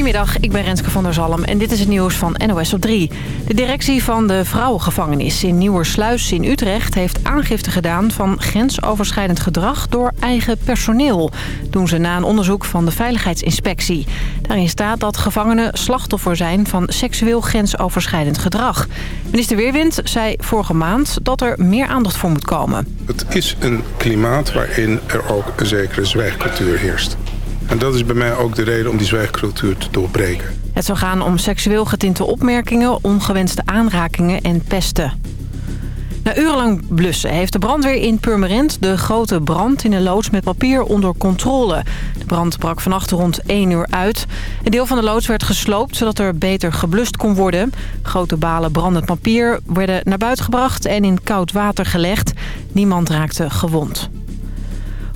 Goedemiddag, ik ben Renske van der Zalm en dit is het nieuws van NOS op 3. De directie van de vrouwengevangenis in Nieuwersluis in Utrecht... heeft aangifte gedaan van grensoverschrijdend gedrag door eigen personeel. Doen ze na een onderzoek van de Veiligheidsinspectie. Daarin staat dat gevangenen slachtoffer zijn van seksueel grensoverschrijdend gedrag. Minister Weerwind zei vorige maand dat er meer aandacht voor moet komen. Het is een klimaat waarin er ook een zekere zwijgcultuur heerst. En dat is bij mij ook de reden om die zwijgcultuur te doorbreken. Het zou gaan om seksueel getinte opmerkingen, ongewenste aanrakingen en pesten. Na urenlang blussen heeft de brandweer in Purmerend de grote brand in een loods met papier onder controle. De brand brak vannacht rond 1 uur uit. Een deel van de loods werd gesloopt zodat er beter geblust kon worden. Grote balen brandend papier werden naar buiten gebracht en in koud water gelegd. Niemand raakte gewond.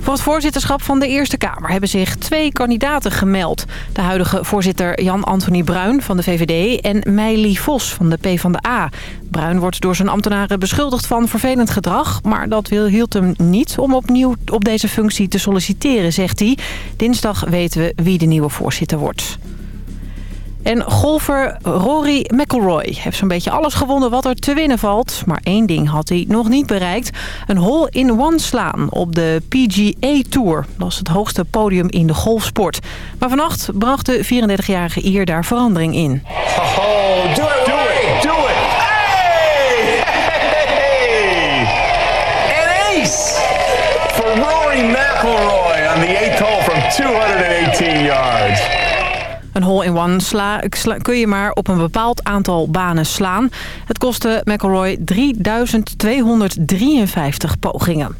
Voor het voorzitterschap van de Eerste Kamer hebben zich twee kandidaten gemeld. De huidige voorzitter Jan-Anthony Bruin van de VVD en Meili Vos van de PvdA. Bruin wordt door zijn ambtenaren beschuldigd van vervelend gedrag... maar dat hield hem niet om opnieuw op deze functie te solliciteren, zegt hij. Dinsdag weten we wie de nieuwe voorzitter wordt. En golfer Rory McIlroy heeft zo'n beetje alles gewonnen wat er te winnen valt. Maar één ding had hij nog niet bereikt. Een hole-in-one slaan op de PGA Tour. Dat is het hoogste podium in de golfsport. Maar vannacht bracht de 34-jarige Ier daar verandering in. Oh, do it, do it. Hey! Hey! Ace Rory McIlroy on the eighth hole from 218 yards. Een hole-in-one sla, sla, kun je maar op een bepaald aantal banen slaan. Het kostte McElroy 3253 pogingen.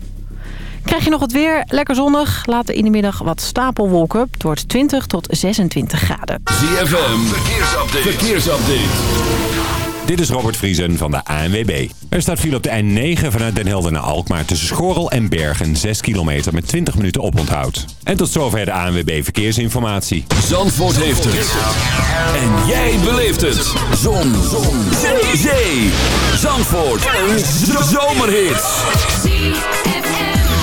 Krijg je nog het weer? Lekker zonnig. Later in de middag wat stapelwolken. Het wordt 20 tot 26 graden. ZFM, verkeersupdate. verkeersupdate. Dit is Robert Vriesen van de ANWB. Er staat file op de N9 vanuit Den Helder naar Alkmaar... tussen Schorrel en Bergen, 6 kilometer met 20 minuten oponthoud. En tot zover de ANWB Verkeersinformatie. Zandvoort heeft het. En jij beleeft het. Zon. Zon. Zee. Zandvoort. Een zomerhit.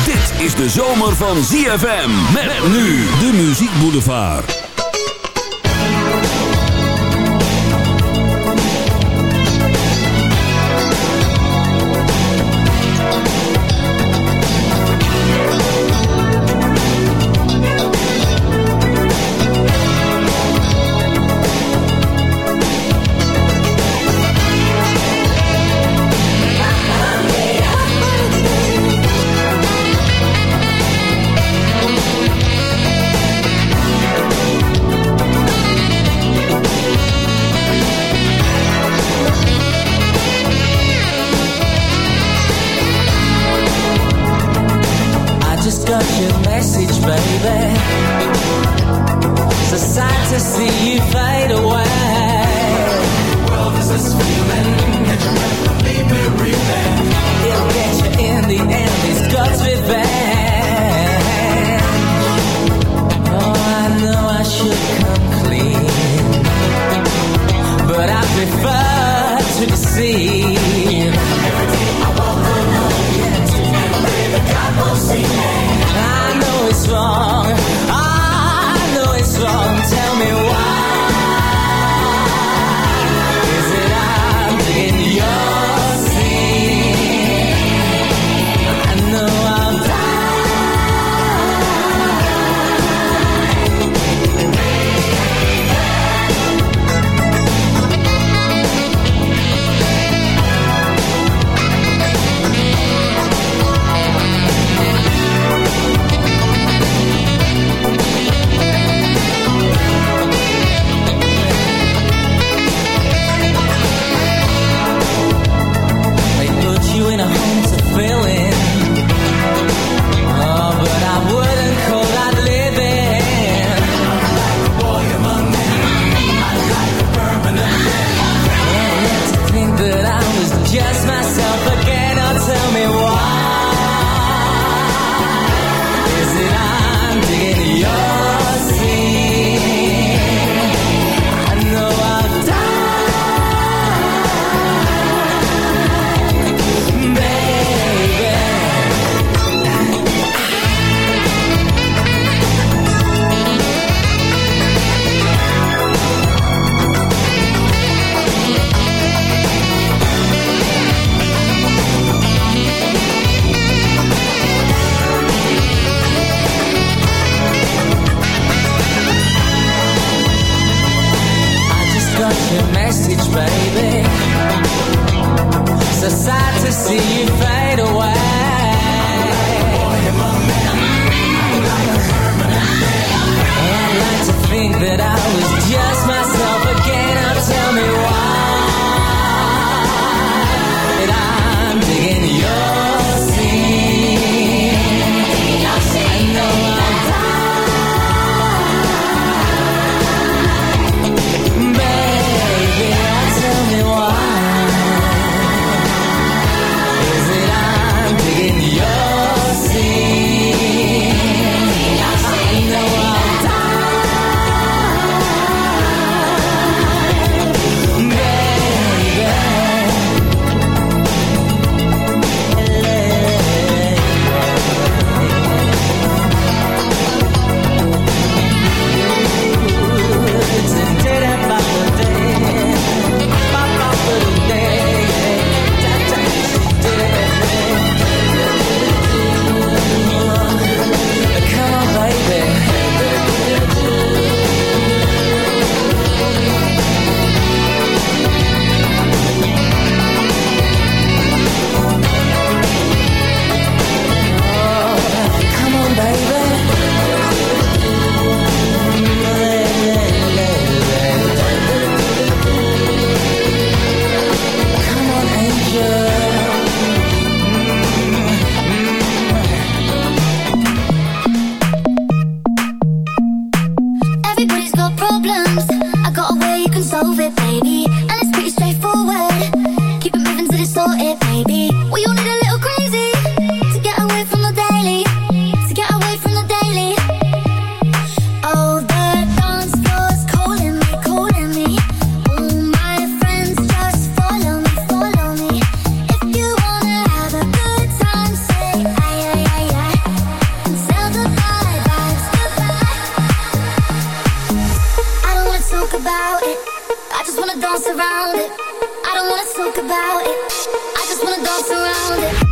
Dit is de zomer van ZFM. Met nu de Muziek Boulevard. wanna dance around it. I don't wanna talk about it. I just wanna dance around it.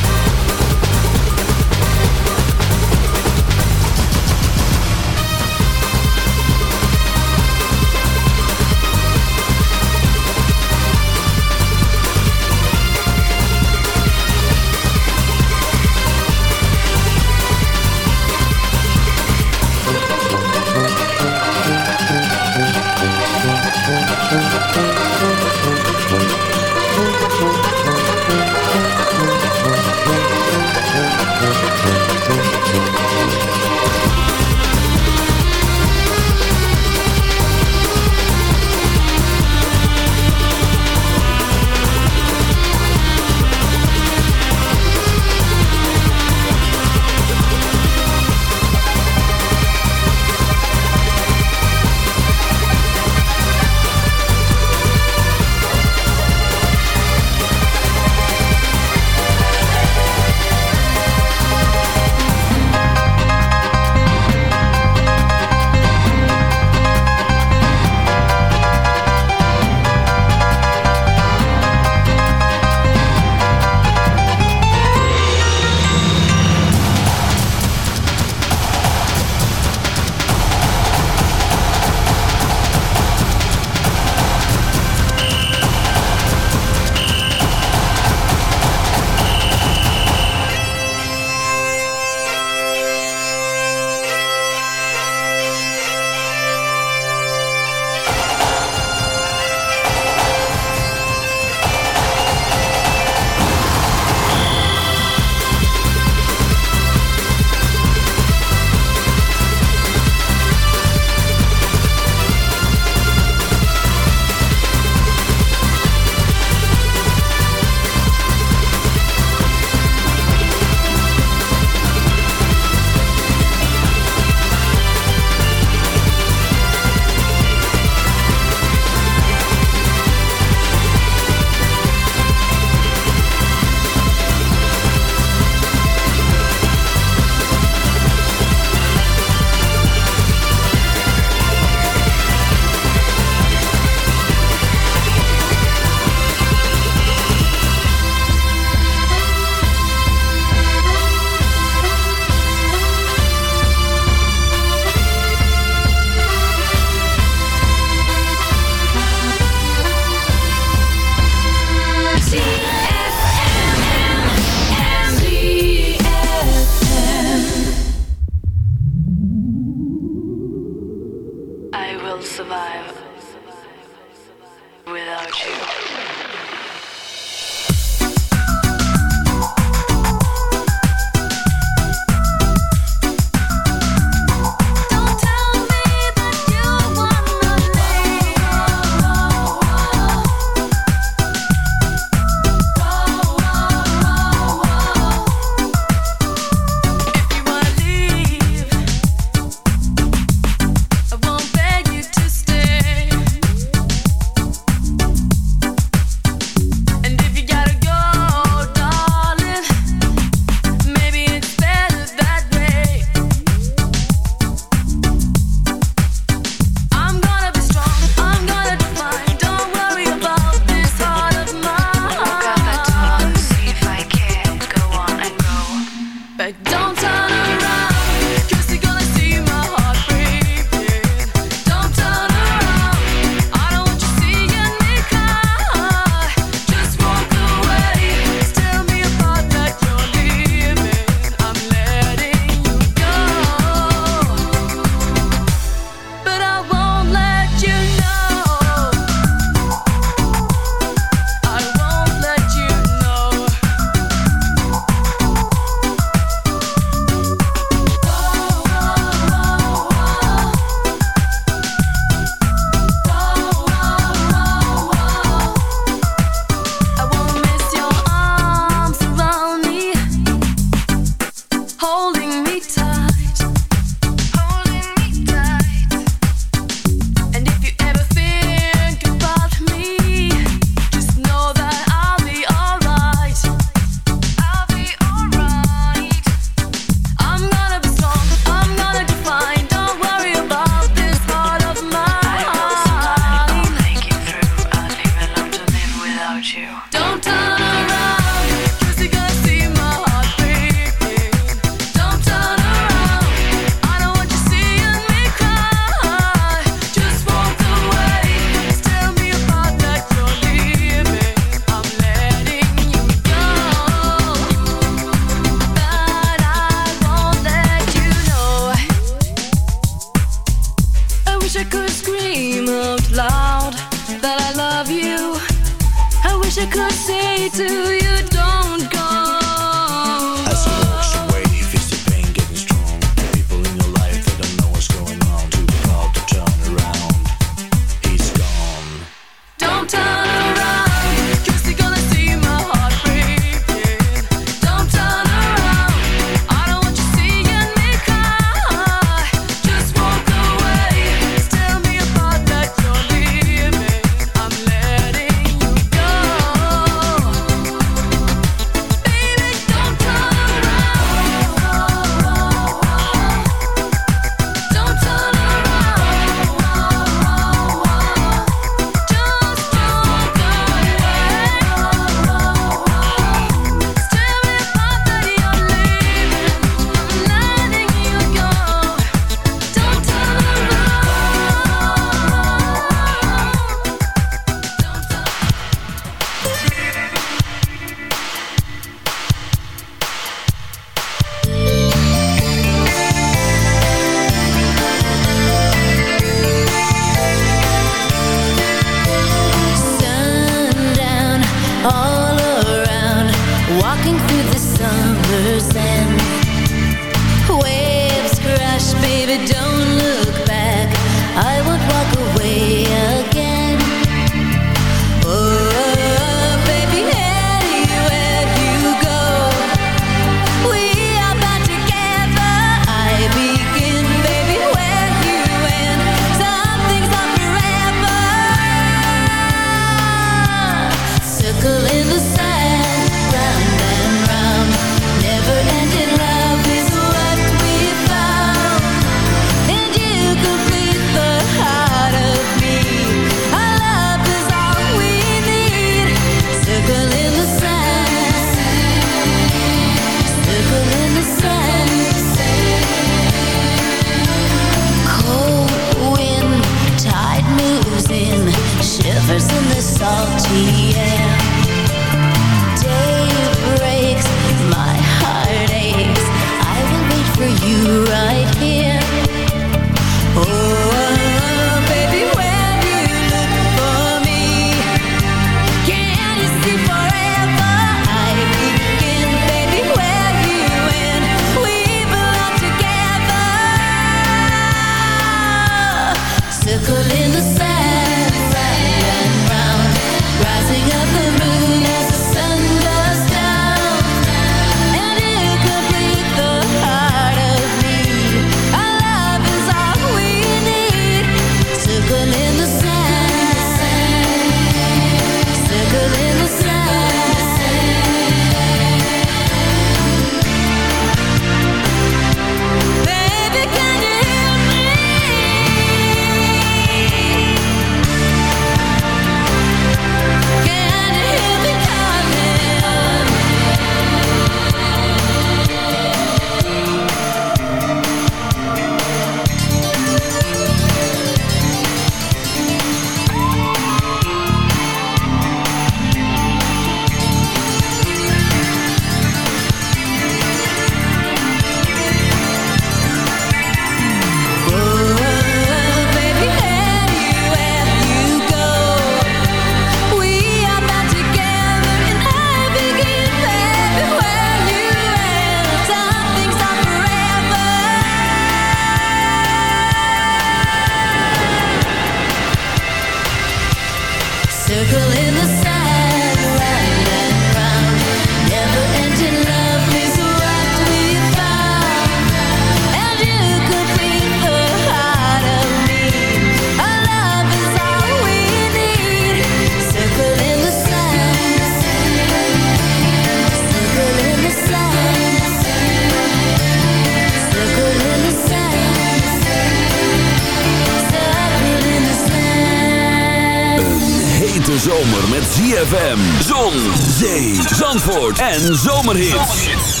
Zandvoort en zomerhits.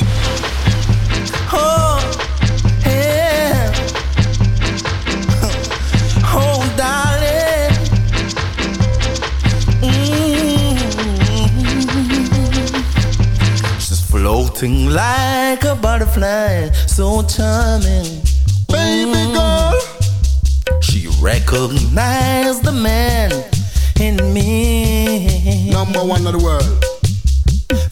Oh, yeah. Oh, darling. Mm. She's floating like a butterfly, so charming. Baby girl. She recognized the man in me. Number one of the world.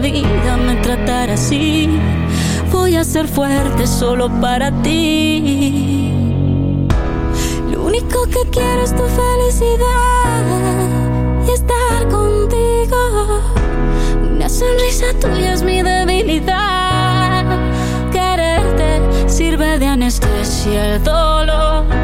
Vida me tratara así, voy a ser fuerte solo para ti. Lo único que quiero es tu felicidad y estar contigo. Una sonrisa tuya es mi debilidad. Quererte sirve de anestesia el dolor.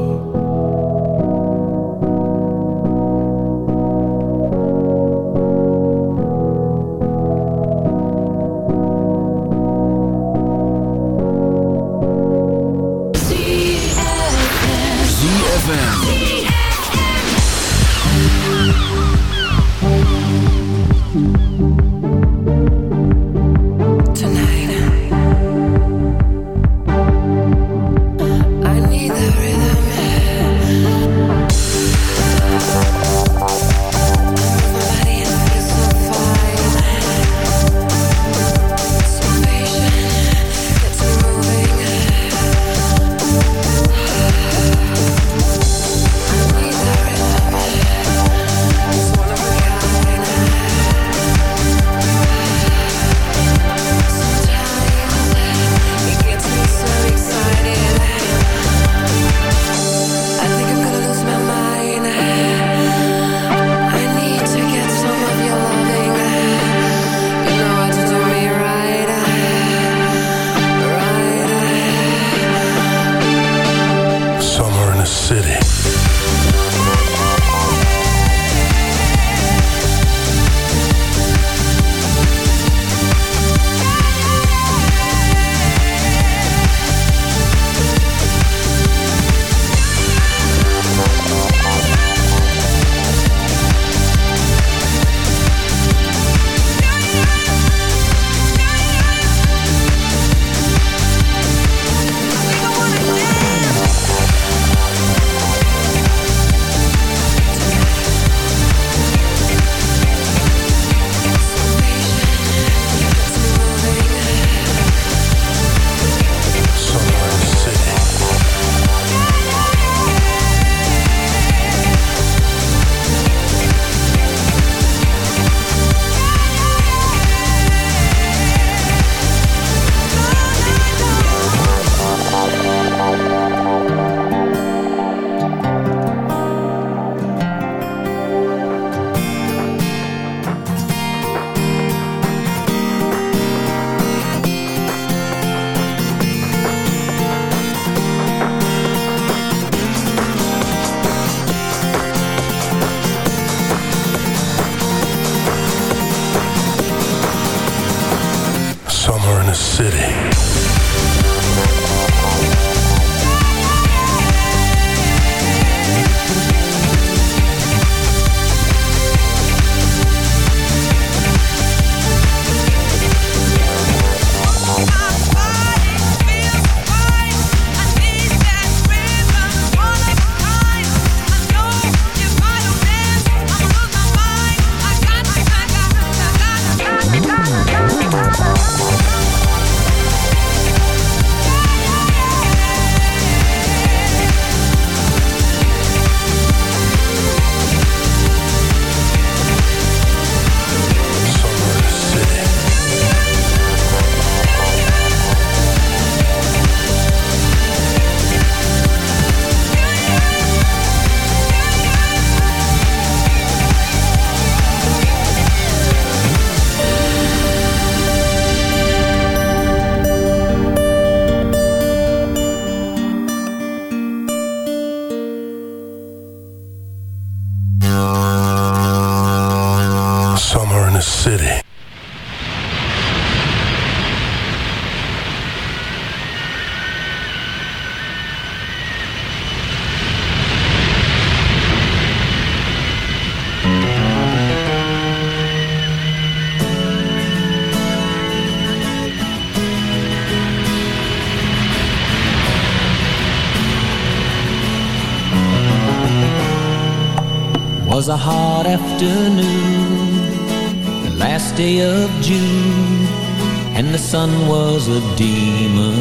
Sun was a demon.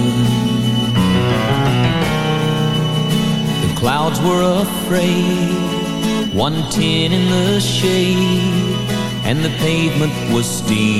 The clouds were afraid, one tin in the shade, and the pavement was steaming.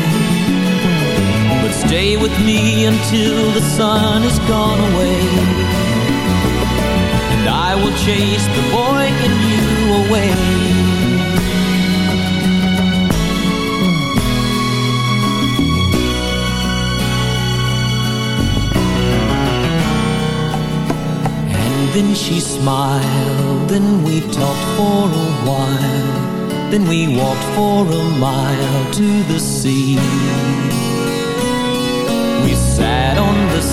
Stay with me until the sun has gone away. And I will chase the boy in you away. And then she smiled, then we talked for a while. Then we walked for a mile to the sea.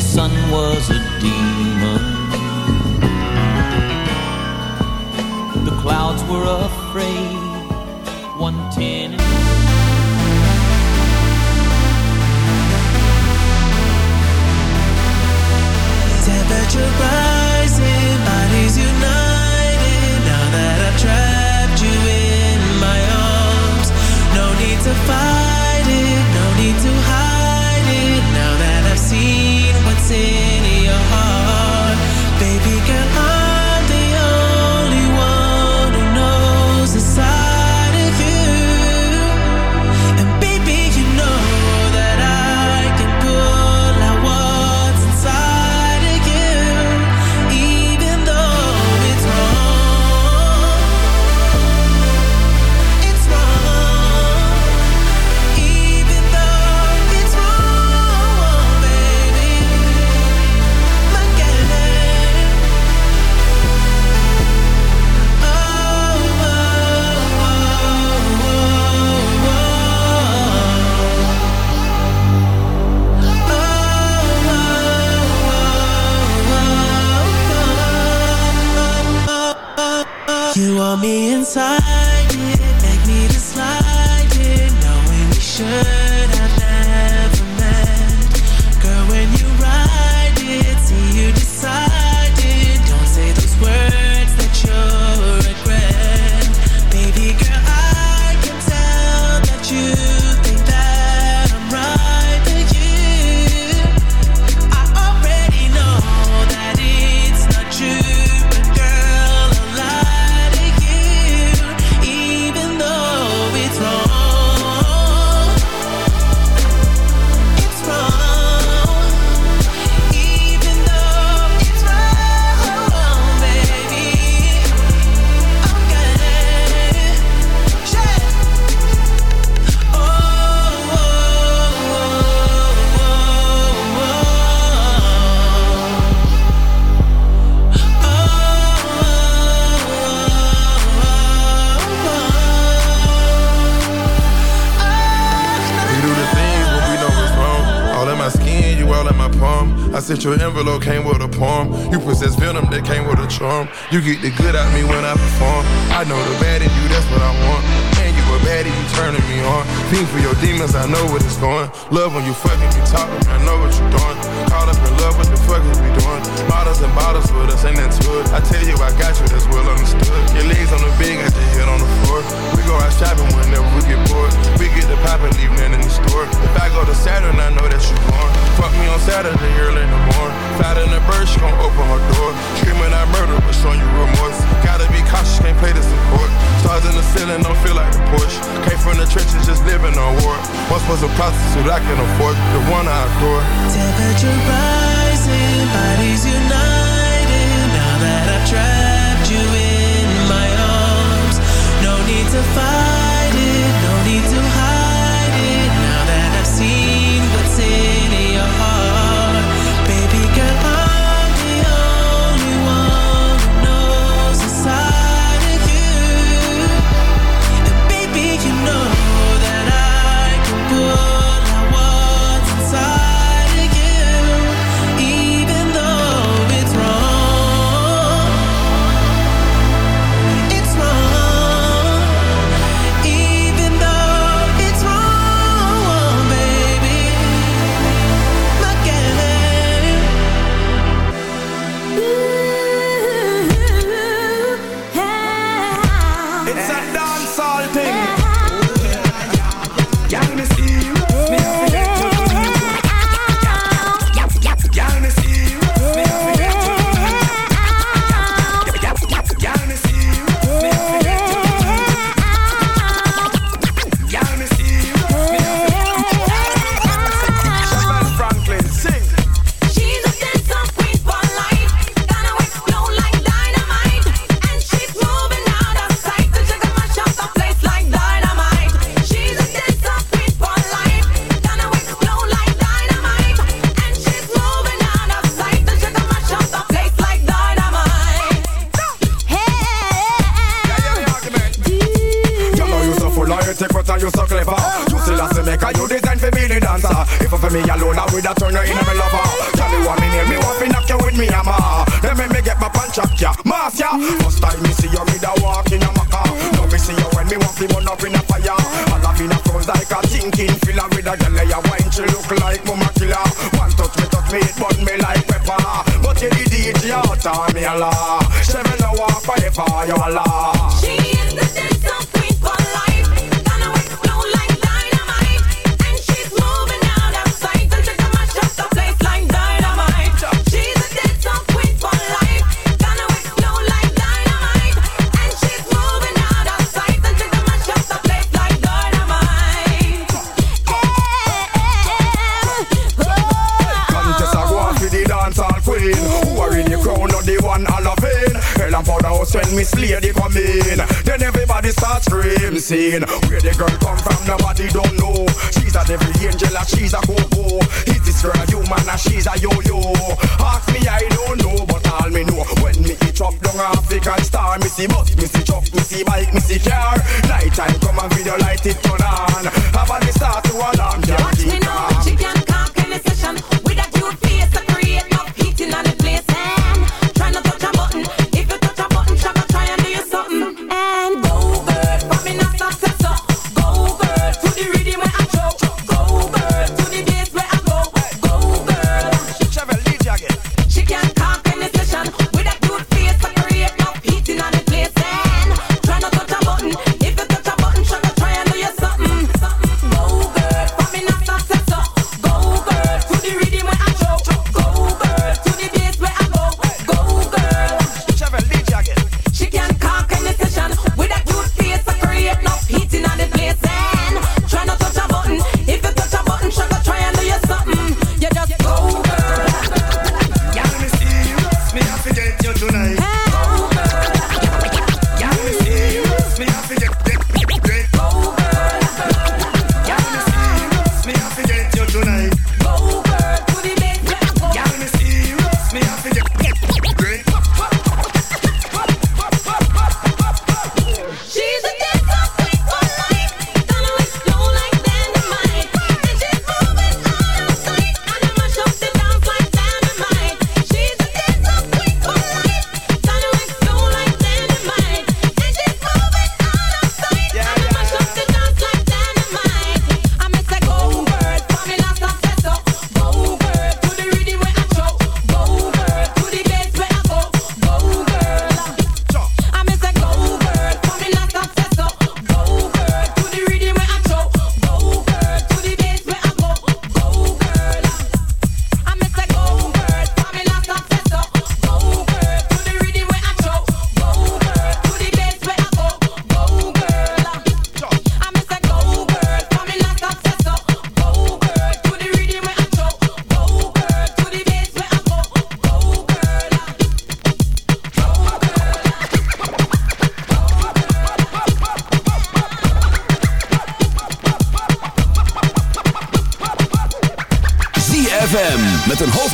the sun was a demon. The clouds were afraid. One ten. Temperature rising, bodies united. Now that I've trapped you in my arms, no need to fight my palm. I sent your envelope, came with a poem. You possess venom that came with a charm. You get the good out me when I perform. I know the bad in you, that's what I want. And you a baddie, you turning me on. Pain for your demons, I know what it's going. Love when you fucking me, talking, I know what you're doing. Caught up in love, what the fuck is we doing? Bottles and bottles with us, ain't that good? I tell you, I got you, that's well understood. Your legs on the bed, got your head on the floor store. We go out shopping whenever we get bored. We get the pop and leave none in the store. If I go to Saturn, I know that you born. Fuck me on Saturday early in the morning. Fat in the bird, she gon' open her door. Screaming I murder, but showing you remorse. Gotta be cautious, can't play this in court. Stars in the ceiling, don't feel like a push. Came from the trenches, just living on war. Once was a prostitute, I can afford the one I adore. Temperature rising, bodies unite. to find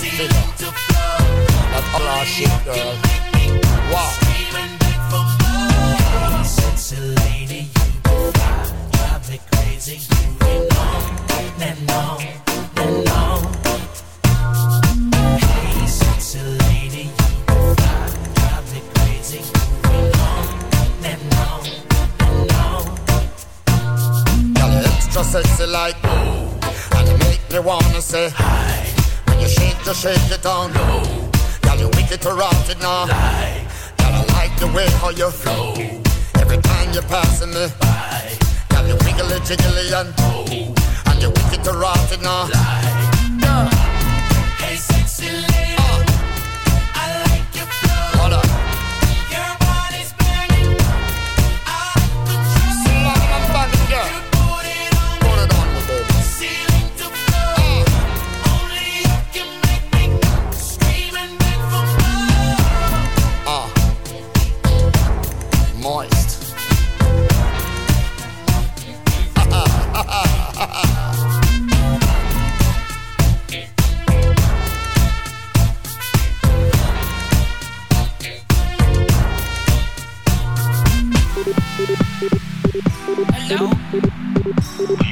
consider that all our shit, girl. Wow. Sexy like, you me crazy, you and. Hey, sexy lady, you drive me crazy, you. Girl, extra sexy like and make me wanna say hi to shake it down. No. Girl, you wicked to rock it now. Lie. Girl, I like the way how you flow. Every time you're passing me by. Girl, you wiggly jiggly and oh. And you wicked to rock it now. Lie.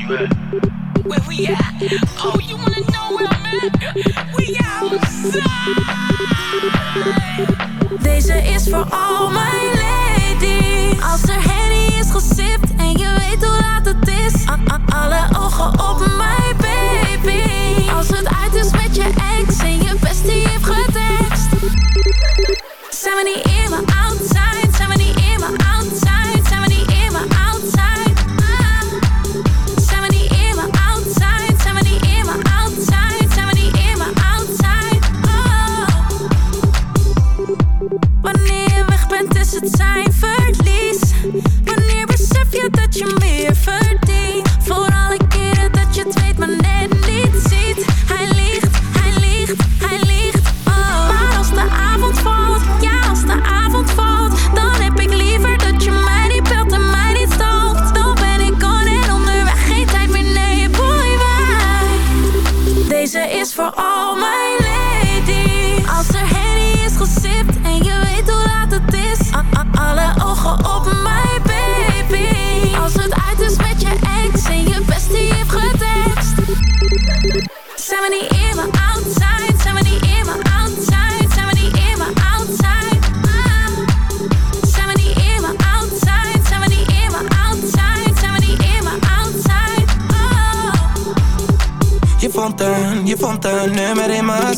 Where we at? Oh, you wanna know where I'm at? We outside. Deze is voor al mijn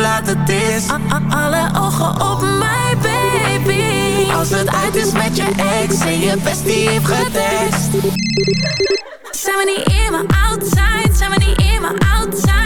laat het is. Alle ogen op mij, baby. Als het uit is met je ex en je bestie heeft getest. Zijn we niet in outside? Zijn we niet in outside?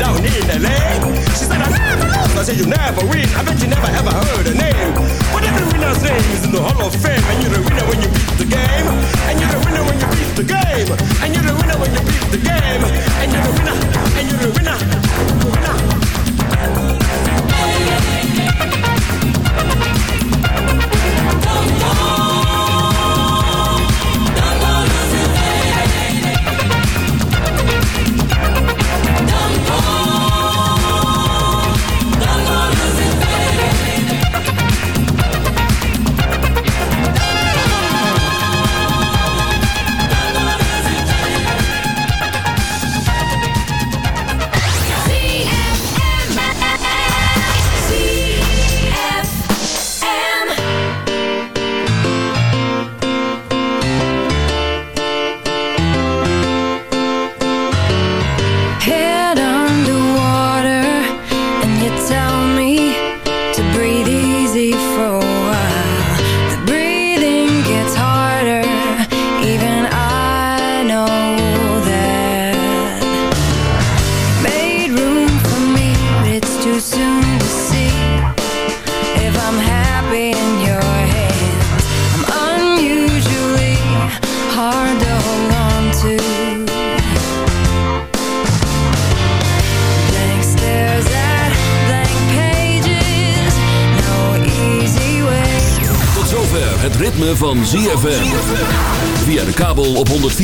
down in the lane. She said, I never lost. I said, you never win. I bet you never ever heard her name. But every winner's name is in the Hall of Fame, and you know